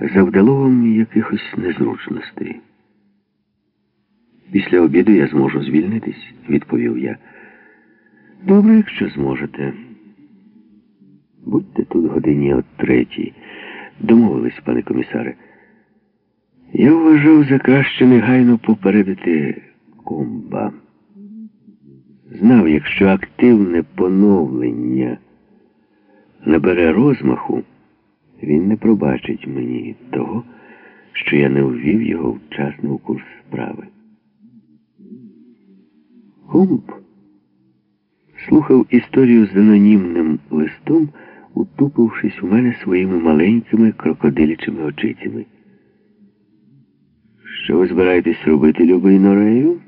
завдало вам якихось незручностей. Після обіду я зможу звільнитись, відповів я. Добре, якщо зможете. Будьте тут годині о третій. Домовились, пане комісаре. Я вважав за краще негайно попередити комба. Знав, якщо активне поновлення набере розмаху, він не пробачить мені того, що я не ввів його вчасно у курс справи. Комб слухав історію з анонімним листом, утупившись у мене своїми маленькими крокодилячими очицями. Що ви збираєтесь робити, любий Норею?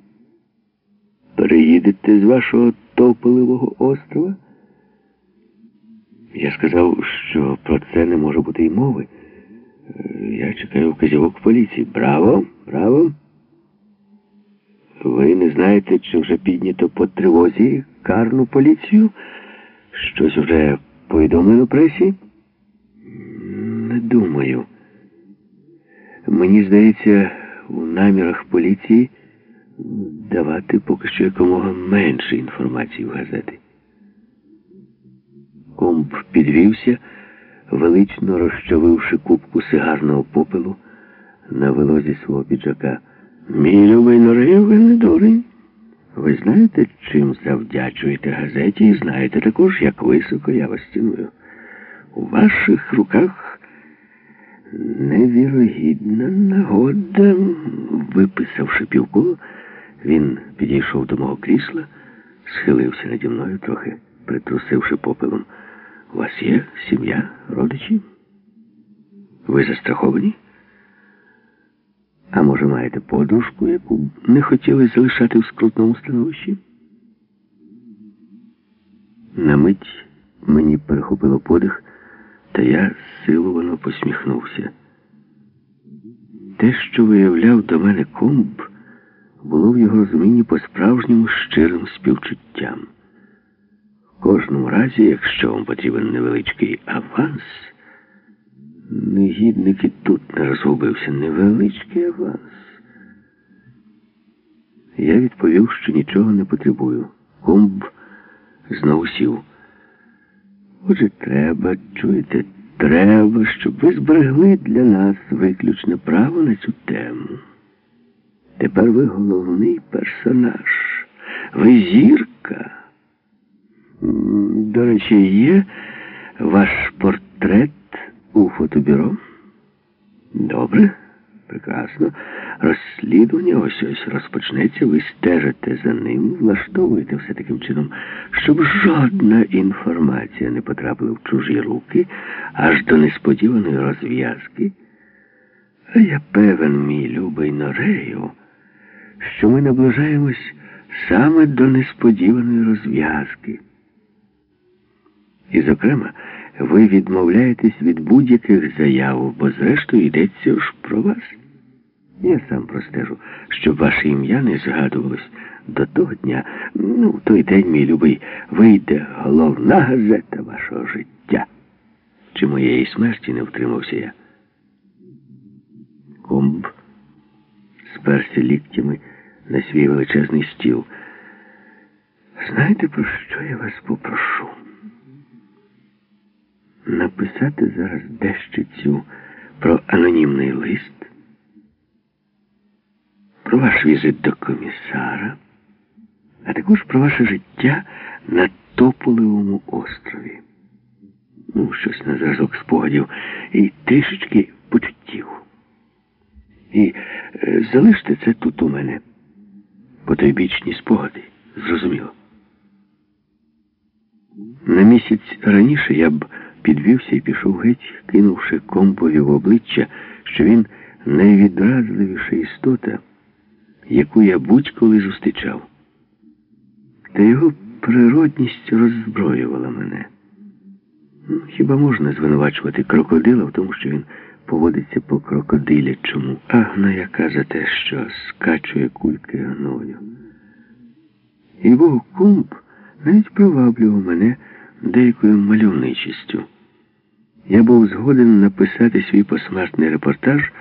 Переїдете з вашого тополевого острова? Я сказав, що про це не може бути й мови. Е, я чекаю вказівок поліції. Браво, браво. Ви не знаєте, чи вже піднято по тривозі карну поліцію? Щось уже повідомлено пресі? Не думаю. Мені здається, у намірах поліції давати поки що якомога менше інформації в газети. Комп підвівся, велично розчавивши кубку сигарного попелу на вилозі свого піджака. Мій любий Норею, ви не дурень. Ви знаєте, чим завдячуєте газеті, і знаєте також, як високо я вас ціную. У ваших руках невірогідна нагода, виписавши півколо, він підійшов до мого крісла, схилився наді мною, трохи притрусивши попелом. У вас є сім'я, родичі? Ви застраховані? А може, маєте подружку, яку не хотіли залишати в скрутному становищі? На мить мені перехопило подих, та я силовано посміхнувся. Те, що виявляв до мене комб, було в його розумінні по-справжньому щирим співчуттям. Кожному разі, якщо вам потрібен невеличкий аванс, негідник і тут не розгубився невеличкий аванс. Я відповів, що нічого не потребую. Комб знову сів. Отже, треба, чуєте, треба, щоб ви зберегли для нас виключне право на цю тему. Тепер ви головний персонаж. Ви зірка. До речі, є ваш портрет у фотобюро? Добре, прекрасно. Розслідування ось ось розпочнеться, ви стежите за ним, влаштовуєте все таким чином, щоб жодна інформація не потрапила в чужі руки аж до несподіваної розв'язки. А я певен, мій любий Норею, що ми наближаємось саме до несподіваної розв'язки. І, зокрема, ви відмовляєтесь від будь-яких заяв, бо зрештою йдеться ж про вас. Я сам простежу, щоб ваше ім'я не згадувалось до того дня. Ну, в той день, мій любий, вийде головна газета вашого життя. Чи моєї смерті не втримався я? Комб сперся ліктями на свій величезний стіл. Знаєте, про що я вас попрошу? Написати зараз дещицю про анонімний лист, про ваш візит до комісара, а також про ваше життя на Тополевому острові. Ну, щось на зразок спогадів і трішечки почуттів. І е, залиште це тут у мене. Потойбічні спогади, зрозуміло. На місяць раніше я б підвівся і пішов геть, кинувши компові в обличчя, що він найвідразливіша істота, яку я будь-коли зустрічав. Та його природність роззброювала мене. Ну, Хіба можна звинувачувати крокодила в тому, що він поводиться по крокодилячому, агна яка за те, що скачує кульки гною. І Бог кумб навіть приваблював мене деякою мальовничістю. Я був згоден написати свій посмертний репортаж